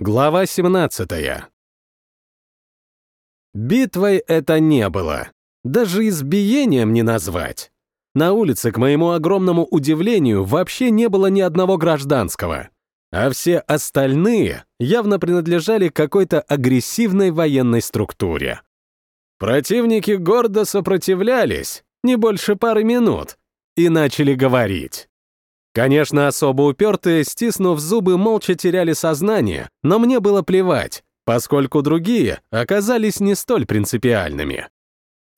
Глава 17 Битвой это не было. Даже избиением не назвать. На улице, к моему огромному удивлению, вообще не было ни одного гражданского. А все остальные явно принадлежали какой-то агрессивной военной структуре. Противники гордо сопротивлялись, не больше пары минут, и начали говорить. Конечно, особо упертые, стиснув зубы, молча теряли сознание, но мне было плевать, поскольку другие оказались не столь принципиальными.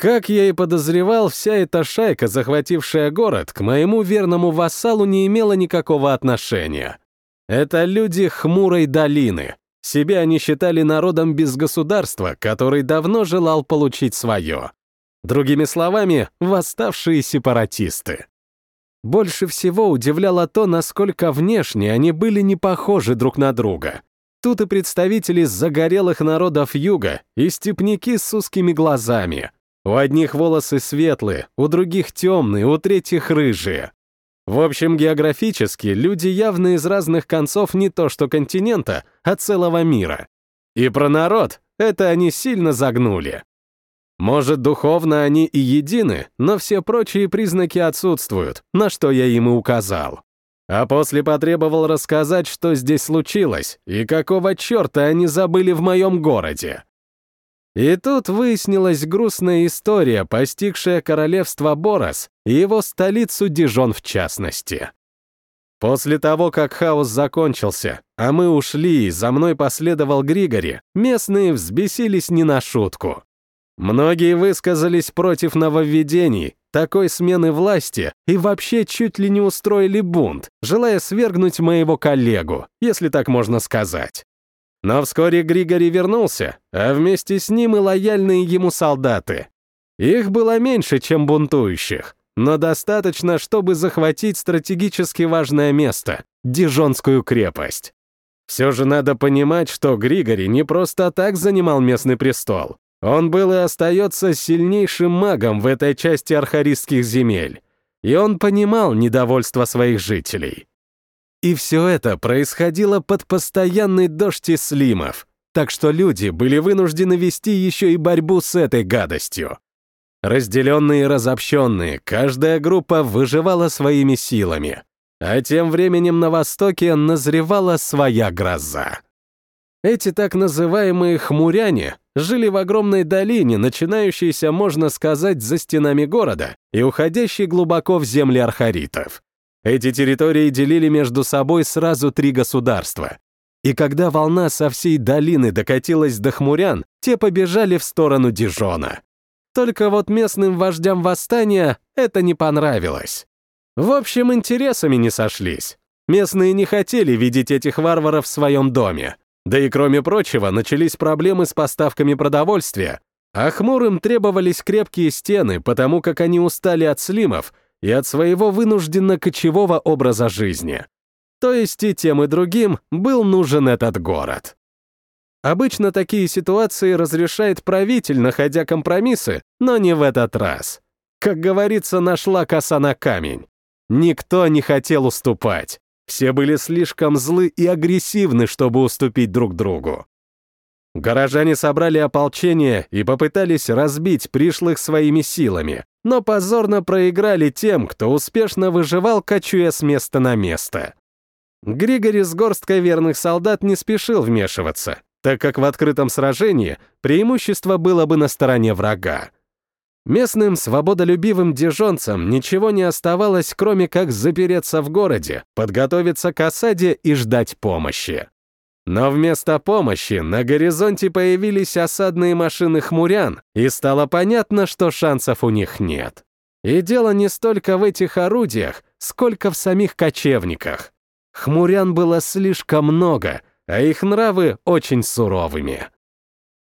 Как я и подозревал, вся эта шайка, захватившая город, к моему верному вассалу не имела никакого отношения. Это люди хмурой долины. Себя они считали народом без государства, который давно желал получить свое. Другими словами, восставшие сепаратисты. Больше всего удивляло то, насколько внешне они были не похожи друг на друга. Тут и представители загорелых народов юга, и степняки с узкими глазами — у одних волосы светлые, у других темные, у третьих рыжие. В общем, географически люди явно из разных концов не то что континента, а целого мира. И про народ это они сильно загнули. Может, духовно они и едины, но все прочие признаки отсутствуют, на что я им и указал. А после потребовал рассказать, что здесь случилось, и какого черта они забыли в моем городе. И тут выяснилась грустная история, постигшая королевство Борос и его столицу Дижон в частности. После того, как хаос закончился, а мы ушли, и за мной последовал Григори, местные взбесились не на шутку. Многие высказались против нововведений, такой смены власти и вообще чуть ли не устроили бунт, желая свергнуть моего коллегу, если так можно сказать. Но вскоре Григори вернулся, а вместе с ним и лояльные ему солдаты. Их было меньше, чем бунтующих, но достаточно, чтобы захватить стратегически важное место — Дижонскую крепость. Все же надо понимать, что Григори не просто так занимал местный престол. Он был и остается сильнейшим магом в этой части архаристских земель. И он понимал недовольство своих жителей. И все это происходило под постоянный дождь слимов, так что люди были вынуждены вести еще и борьбу с этой гадостью. Разделенные и разобщенные, каждая группа выживала своими силами, а тем временем на востоке назревала своя гроза. Эти так называемые хмуряне жили в огромной долине, начинающейся, можно сказать, за стенами города и уходящей глубоко в земли архаритов. Эти территории делили между собой сразу три государства. И когда волна со всей долины докатилась до хмурян, те побежали в сторону Дижона. Только вот местным вождям восстания это не понравилось. В общем, интересами не сошлись. Местные не хотели видеть этих варваров в своем доме. Да и кроме прочего, начались проблемы с поставками продовольствия, а хмурым требовались крепкие стены, потому как они устали от слимов и от своего вынужденно-кочевого образа жизни. То есть и тем, и другим был нужен этот город. Обычно такие ситуации разрешает правитель, находя компромиссы, но не в этот раз. Как говорится, нашла коса на камень. Никто не хотел уступать. Все были слишком злы и агрессивны, чтобы уступить друг другу. Горожане собрали ополчение и попытались разбить пришлых своими силами, но позорно проиграли тем, кто успешно выживал, кочуя с места на место. Григорий с горсткой верных солдат не спешил вмешиваться, так как в открытом сражении преимущество было бы на стороне врага. Местным свободолюбивым дижонцам ничего не оставалось, кроме как запереться в городе, подготовиться к осаде и ждать помощи. Но вместо помощи на горизонте появились осадные машины хмурян, и стало понятно, что шансов у них нет. И дело не столько в этих орудиях, сколько в самих кочевниках. Хмурян было слишком много, а их нравы очень суровыми.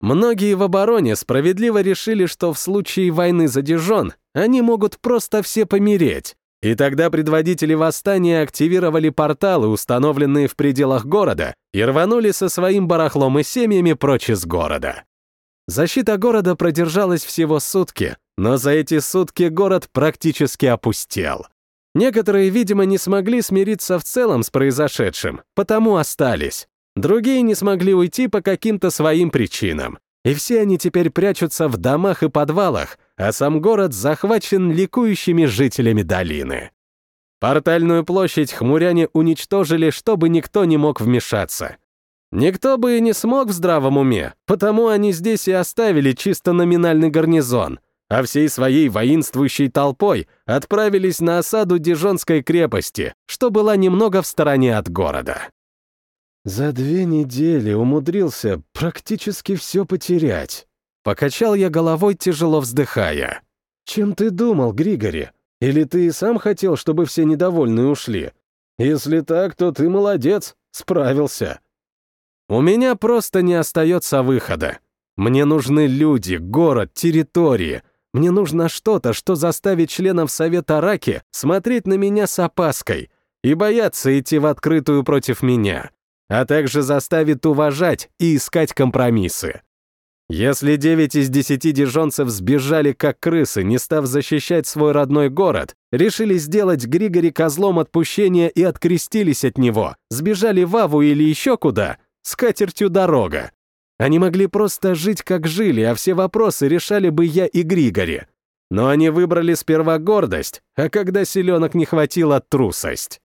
Многие в обороне справедливо решили, что в случае войны за Дижон они могут просто все помереть, и тогда предводители восстания активировали порталы, установленные в пределах города, и рванули со своим барахлом и семьями прочь из города. Защита города продержалась всего сутки, но за эти сутки город практически опустел. Некоторые, видимо, не смогли смириться в целом с произошедшим, потому остались. Другие не смогли уйти по каким-то своим причинам. И все они теперь прячутся в домах и подвалах, а сам город захвачен ликующими жителями долины. Портальную площадь хмуряне уничтожили, чтобы никто не мог вмешаться. Никто бы и не смог в здравом уме, потому они здесь и оставили чисто номинальный гарнизон, а всей своей воинствующей толпой отправились на осаду Дижонской крепости, что была немного в стороне от города. За две недели умудрился практически все потерять. Покачал я головой, тяжело вздыхая. Чем ты думал, Григори? Или ты и сам хотел, чтобы все недовольные ушли? Если так, то ты молодец, справился. У меня просто не остается выхода. Мне нужны люди, город, территории. Мне нужно что-то, что заставит членов Совета Раки смотреть на меня с опаской и бояться идти в открытую против меня, а также заставит уважать и искать компромиссы. Если девять из десяти дижонцев сбежали как крысы, не став защищать свой родной город, решили сделать Григори козлом отпущения и открестились от него, сбежали в Аву или еще куда, с катертью дорога. Они могли просто жить как жили, а все вопросы решали бы я и Григори. Но они выбрали сперва гордость, а когда селенок не хватило, трусость.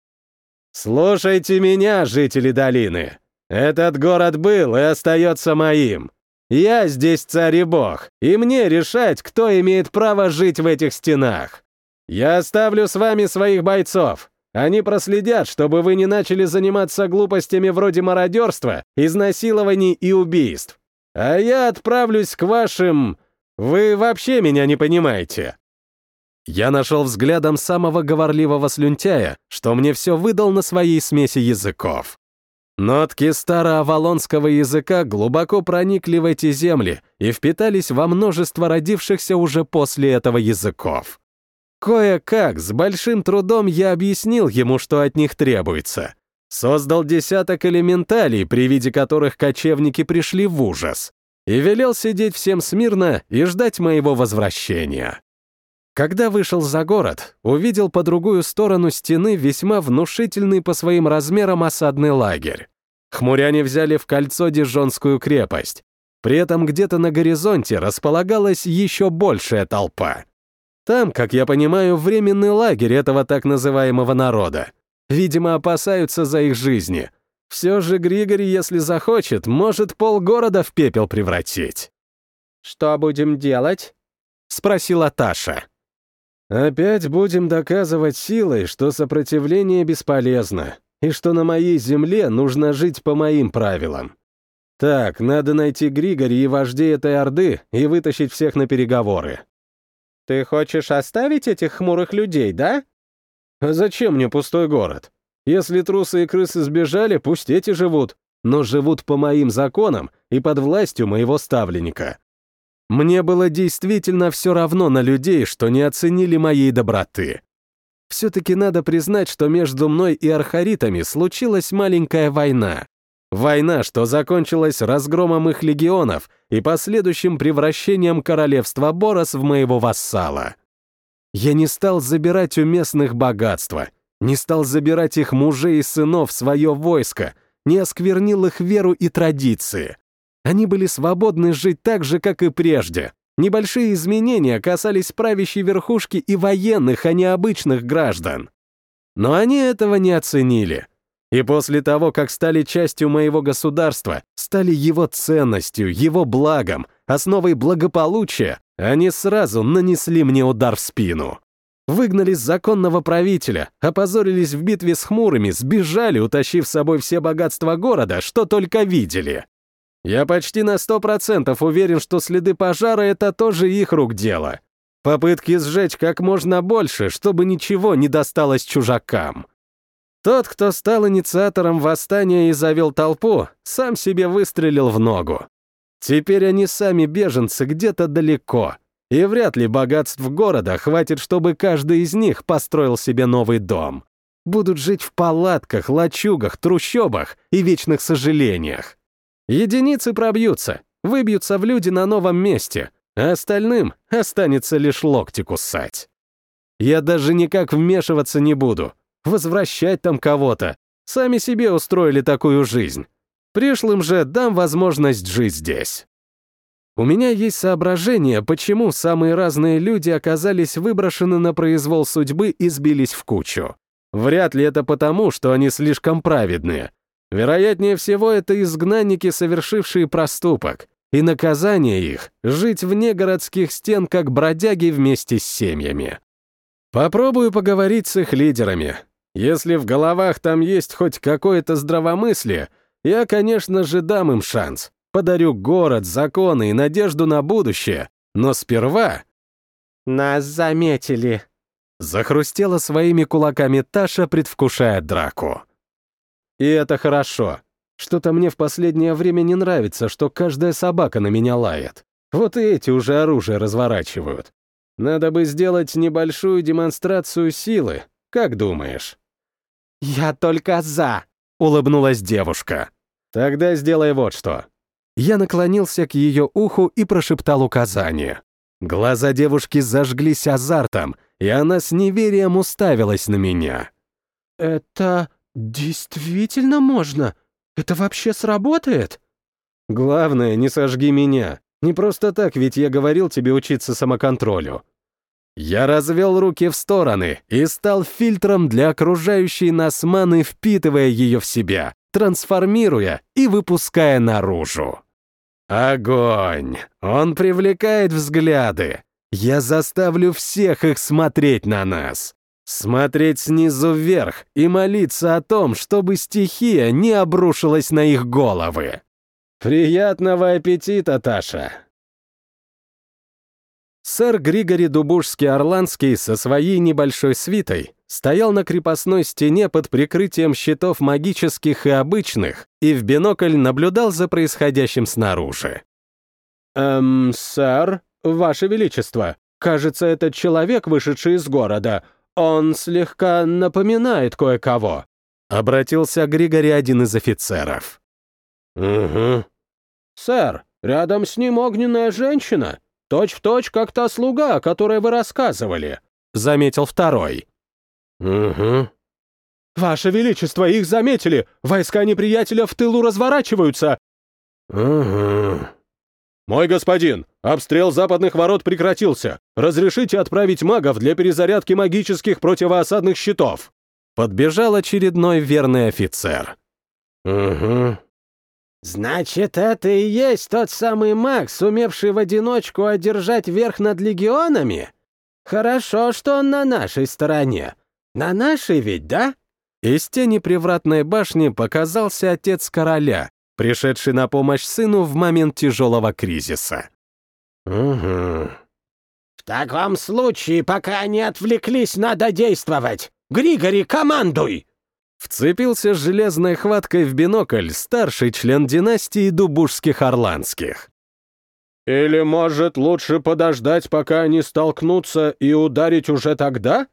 «Слушайте меня, жители долины! Этот город был и остается моим. Я здесь царь и бог, и мне решать, кто имеет право жить в этих стенах. Я оставлю с вами своих бойцов. Они проследят, чтобы вы не начали заниматься глупостями вроде мародерства, изнасилований и убийств. А я отправлюсь к вашим... Вы вообще меня не понимаете. Я нашел взглядом самого говорливого слюнтяя, что мне все выдал на своей смеси языков. Нотки староавалонского языка глубоко проникли в эти земли и впитались во множество родившихся уже после этого языков. Кое-как, с большим трудом я объяснил ему, что от них требуется. Создал десяток элементалей, при виде которых кочевники пришли в ужас, и велел сидеть всем смирно и ждать моего возвращения. Когда вышел за город, увидел по другую сторону стены весьма внушительный по своим размерам осадный лагерь. Хмуряне взяли в кольцо Дижонскую крепость. При этом где-то на горизонте располагалась еще большая толпа. Там, как я понимаю, временный лагерь этого так называемого народа. Видимо, опасаются за их жизни. Все же Григорий, если захочет, может полгорода в пепел превратить. «Что будем делать?» — спросила Таша. Опять будем доказывать силой, что сопротивление бесполезно, и что на моей земле нужно жить по моим правилам. Так, надо найти Григори и вождей этой Орды и вытащить всех на переговоры. Ты хочешь оставить этих хмурых людей, да? А зачем мне пустой город? Если трусы и крысы сбежали, пусть эти живут, но живут по моим законам и под властью моего ставленника. Мне было действительно все равно на людей, что не оценили моей доброты. Все-таки надо признать, что между мной и архаритами случилась маленькая война. Война, что закончилась разгромом их легионов и последующим превращением королевства Борос в моего вассала. Я не стал забирать у местных богатства, не стал забирать их мужей и сынов в свое войско, не осквернил их веру и традиции. Они были свободны жить так же, как и прежде. Небольшие изменения касались правящей верхушки и военных, а не обычных граждан. Но они этого не оценили. И после того, как стали частью моего государства, стали его ценностью, его благом, основой благополучия, они сразу нанесли мне удар в спину. Выгнали законного правителя, опозорились в битве с хмурыми, сбежали, утащив с собой все богатства города, что только видели. Я почти на сто процентов уверен, что следы пожара — это тоже их рук дело. Попытки сжечь как можно больше, чтобы ничего не досталось чужакам. Тот, кто стал инициатором восстания и завел толпу, сам себе выстрелил в ногу. Теперь они сами беженцы где-то далеко, и вряд ли богатств города хватит, чтобы каждый из них построил себе новый дом. Будут жить в палатках, лачугах, трущобах и вечных сожалениях. Единицы пробьются, выбьются в люди на новом месте, а остальным останется лишь локти кусать. Я даже никак вмешиваться не буду, возвращать там кого-то. Сами себе устроили такую жизнь. Пришлым же дам возможность жить здесь. У меня есть соображение, почему самые разные люди оказались выброшены на произвол судьбы и сбились в кучу. Вряд ли это потому, что они слишком праведные. Вероятнее всего, это изгнанники, совершившие проступок, и наказание их — жить вне городских стен, как бродяги вместе с семьями. Попробую поговорить с их лидерами. Если в головах там есть хоть какое-то здравомыслие, я, конечно же, дам им шанс. Подарю город, законы и надежду на будущее. Но сперва... «Нас заметили», — захрустела своими кулаками Таша, предвкушая драку. И это хорошо. Что-то мне в последнее время не нравится, что каждая собака на меня лает. Вот и эти уже оружие разворачивают. Надо бы сделать небольшую демонстрацию силы. Как думаешь? «Я только за», — улыбнулась девушка. «Тогда сделай вот что». Я наклонился к ее уху и прошептал указание. Глаза девушки зажглись азартом, и она с неверием уставилась на меня. «Это действительно можно? Это вообще сработает?» «Главное, не сожги меня. Не просто так, ведь я говорил тебе учиться самоконтролю. Я развел руки в стороны и стал фильтром для окружающей нас маны, впитывая ее в себя, трансформируя и выпуская наружу. Огонь! Он привлекает взгляды. Я заставлю всех их смотреть на нас. Смотреть снизу вверх и молиться о том, чтобы стихия не обрушилась на их головы. Приятного аппетита, Таша! Сэр Григори Дубужский-Орландский со своей небольшой свитой стоял на крепостной стене под прикрытием щитов магических и обычных и в бинокль наблюдал за происходящим снаружи. «Эм, сэр, ваше величество, кажется, этот человек, вышедший из города, он слегка напоминает кое-кого», — обратился Григори один из офицеров. «Угу». «Сэр, рядом с ним огненная женщина, точь-в-точь, точь, как та слуга, о которой вы рассказывали», — заметил второй. «Угу». «Ваше Величество, их заметили! Войска неприятеля в тылу разворачиваются!» «Угу». «Мой господин, обстрел западных ворот прекратился. Разрешите отправить магов для перезарядки магических противоосадных щитов?» Подбежал очередной верный офицер. «Угу». «Значит, это и есть тот самый маг, сумевший в одиночку одержать верх над легионами? Хорошо, что он на нашей стороне. На нашей ведь, да?» Из тени привратной башни показался отец короля, пришедший на помощь сыну в момент тяжелого кризиса. «Угу». «В таком случае, пока они отвлеклись, надо действовать! Григори, командуй!» Вцепился железной хваткой в бинокль старший член династии Дубужских Орландских. «Или, может, лучше подождать, пока они столкнутся, и ударить уже тогда?»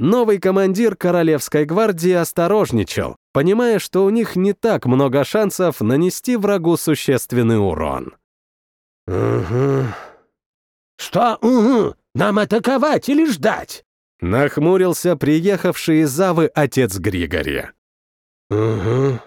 Новый командир Королевской гвардии осторожничал, понимая, что у них не так много шансов нанести врагу существенный урон. «Угу». «Что «угу»? Нам атаковать или ждать?» Нахмурился приехавший из Завы отец Григори. «Угу».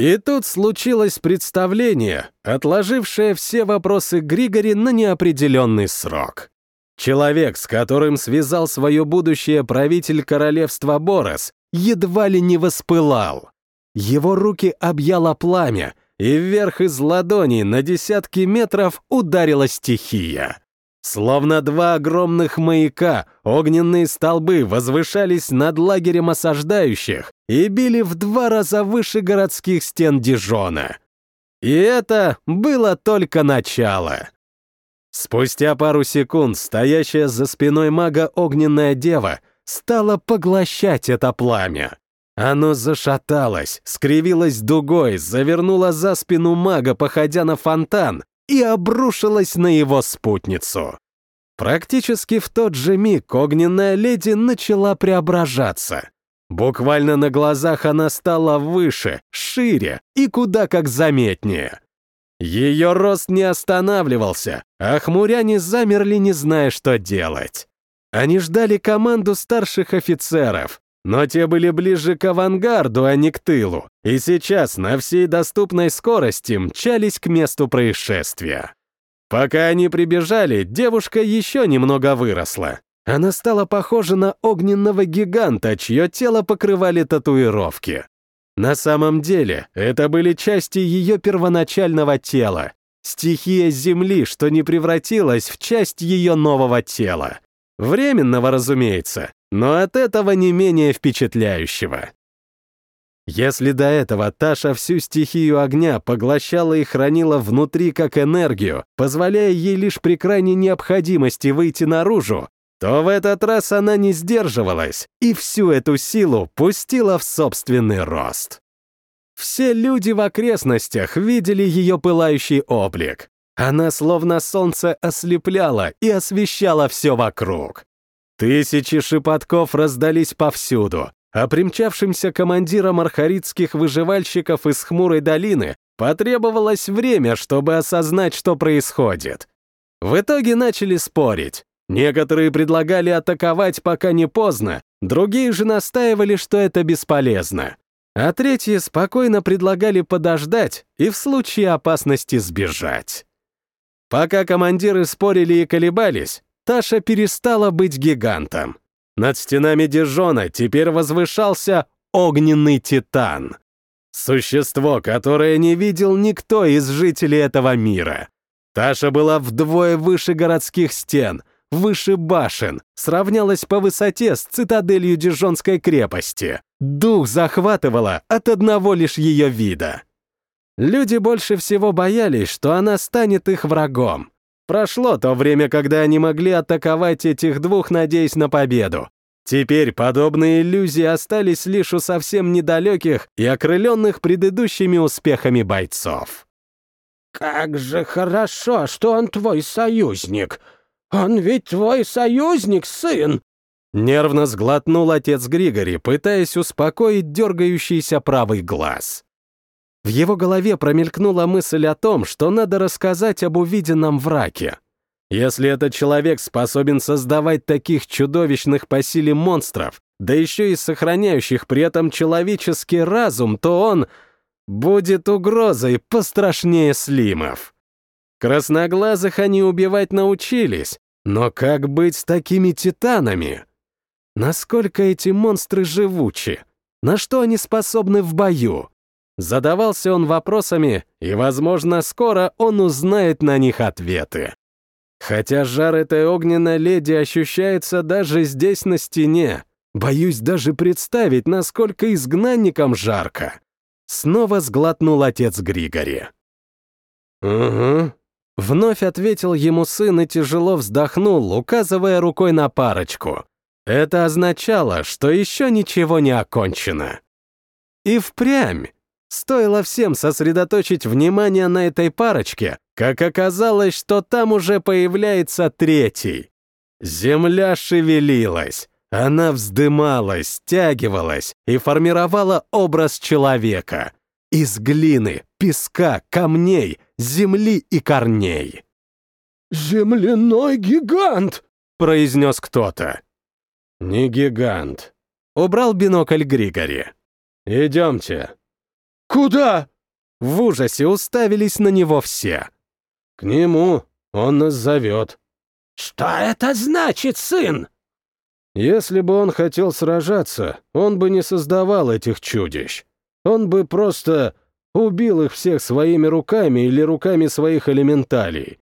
И тут случилось представление, отложившее все вопросы Григори на неопределенный срок. Человек, с которым связал свое будущее правитель королевства Борос, едва ли не воспылал. Его руки объяло пламя, и вверх из ладони на десятки метров ударила стихия. Словно два огромных маяка, огненные столбы возвышались над лагерем осаждающих и били в два раза выше городских стен Дижона. И это было только начало. Спустя пару секунд стоящая за спиной мага огненная дева стала поглощать это пламя. Оно зашаталось, скривилось дугой, завернуло за спину мага, походя на фонтан, и обрушилась на его спутницу. Практически в тот же миг огненная леди начала преображаться. Буквально на глазах она стала выше, шире и куда как заметнее. Ее рост не останавливался, а хмуряне замерли, не зная, что делать. Они ждали команду старших офицеров, но те были ближе к авангарду, а не к тылу, и сейчас на всей доступной скорости мчались к месту происшествия. Пока они прибежали, девушка еще немного выросла. Она стала похожа на огненного гиганта, чье тело покрывали татуировки. На самом деле, это были части ее первоначального тела, стихия Земли, что не превратилась в часть ее нового тела. Временного, разумеется, но от этого не менее впечатляющего. Если до этого Таша всю стихию огня поглощала и хранила внутри как энергию, позволяя ей лишь при крайней необходимости выйти наружу, то в этот раз она не сдерживалась и всю эту силу пустила в собственный рост. Все люди в окрестностях видели ее пылающий облик. Она словно солнце ослепляла и освещала все вокруг. Тысячи шепотков раздались повсюду, а примчавшимся командирам архаритских выживальщиков из Хмурой долины потребовалось время, чтобы осознать, что происходит. В итоге начали спорить. Некоторые предлагали атаковать, пока не поздно, другие же настаивали, что это бесполезно. А третьи спокойно предлагали подождать и в случае опасности сбежать. Пока командиры спорили и колебались, Таша перестала быть гигантом. Над стенами Дижона теперь возвышался огненный титан. Существо, которое не видел никто из жителей этого мира. Таша была вдвое выше городских стен, выше башен, сравнялась по высоте с цитаделью Дижонской крепости. Дух захватывала от одного лишь ее вида. Люди больше всего боялись, что она станет их врагом. Прошло то время, когда они могли атаковать этих двух, надеясь на победу. Теперь подобные иллюзии остались лишь у совсем недалеких и окрыленных предыдущими успехами бойцов. «Как же хорошо, что он твой союзник!» «Он ведь твой союзник, сын!» Нервно сглотнул отец Григори, пытаясь успокоить дергающийся правый глаз. В его голове промелькнула мысль о том, что надо рассказать об увиденном враке. Если этот человек способен создавать таких чудовищных по силе монстров, да еще и сохраняющих при этом человеческий разум, то он будет угрозой пострашнее слимов. Красноглазых они убивать научились, но как быть с такими титанами? Насколько эти монстры живучи? На что они способны в бою? Задавался он вопросами, и, возможно, скоро он узнает на них ответы. Хотя жар этой огненной леди ощущается даже здесь на стене, боюсь даже представить, насколько изгнанникам жарко. Снова сглотнул отец Григори. «Угу, Вновь ответил ему сын и тяжело вздохнул, указывая рукой на парочку. Это означало, что еще ничего не окончено. И впрямь. Стоило всем сосредоточить внимание на этой парочке, как оказалось, что там уже появляется третий. Земля шевелилась. Она вздымалась, стягивалась и формировала образ человека. Из глины, песка, камней, земли и корней. «Земляной гигант!» — произнес кто-то. «Не гигант». Убрал бинокль Григори. «Идемте». «Куда?» В ужасе уставились на него все. «К нему. Он нас зовет». «Что это значит, сын?» Если бы он хотел сражаться, он бы не создавал этих чудищ. Он бы просто убил их всех своими руками или руками своих элементалей.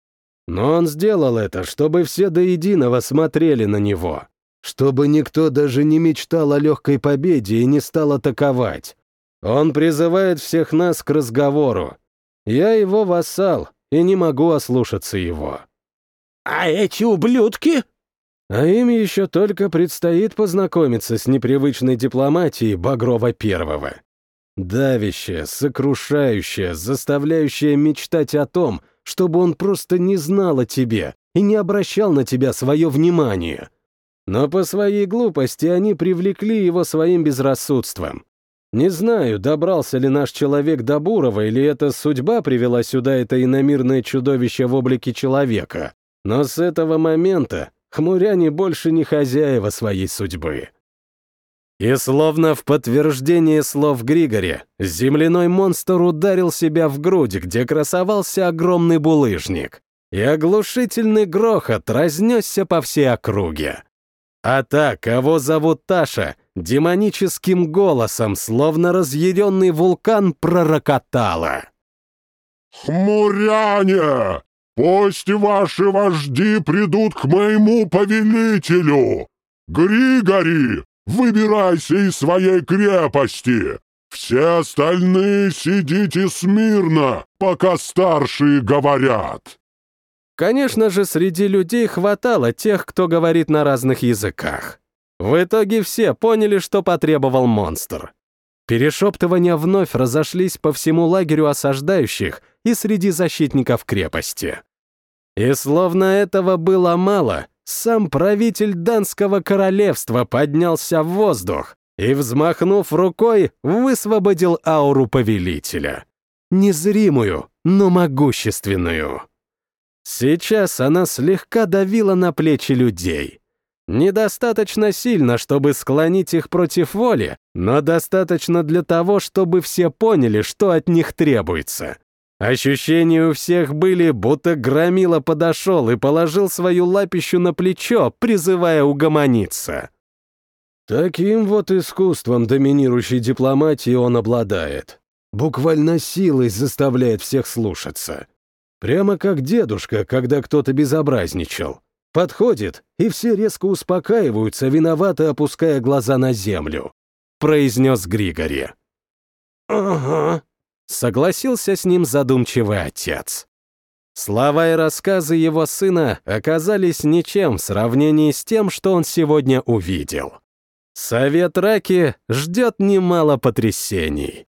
Но он сделал это, чтобы все до единого смотрели на него, чтобы никто даже не мечтал о легкой победе и не стал атаковать. Он призывает всех нас к разговору. Я его вассал и не могу ослушаться его. «А эти ублюдки?» А им еще только предстоит познакомиться с непривычной дипломатией Багрова Первого. Давящее, сокрушающее, заставляющее мечтать о том, чтобы он просто не знал о тебе и не обращал на тебя свое внимание. Но по своей глупости они привлекли его своим безрассудством. Не знаю, добрался ли наш человек до Бурова, или эта судьба привела сюда это иномирное чудовище в облике человека. Но с этого момента хмуряне больше не хозяева своей судьбы. И словно в подтверждение слов Григори, земляной монстр ударил себя в грудь, где красовался огромный булыжник, и оглушительный грохот разнесся по всей округе. А та, кого зовут Таша, демоническим голосом, словно разъяренный вулкан, пророкотала. «Хмуряне! Пусть ваши вожди придут к моему повелителю! Григори, выбирайся из своей крепости! Все остальные сидите смирно, пока старшие говорят!» Конечно же, среди людей хватало тех, кто говорит на разных языках. В итоге все поняли, что потребовал монстр. Перешептывания вновь разошлись по всему лагерю осаждающих и среди защитников крепости. И словно этого было мало, сам правитель Данского королевства поднялся в воздух и, взмахнув рукой, высвободил ауру повелителя. Незримую, но могущественную. Сейчас она слегка давила на плечи людей. Недостаточно сильно, чтобы склонить их против воли, но достаточно для того, чтобы все поняли, что от них требуется. Ощущения у всех были, будто Громила подошел и положил свою лапищу на плечо, призывая угомониться. Таким вот искусством доминирующей дипломатии он обладает. Буквально силой заставляет всех слушаться. Прямо как дедушка, когда кто-то безобразничал. Подходит, и все резко успокаиваются, виновато опуская глаза на землю. Произнес Григори. «Ага», Согласился с ним задумчивый отец. Слова и рассказы его сына оказались ничем в сравнении с тем, что он сегодня увидел. Совет Раки ждет немало потрясений.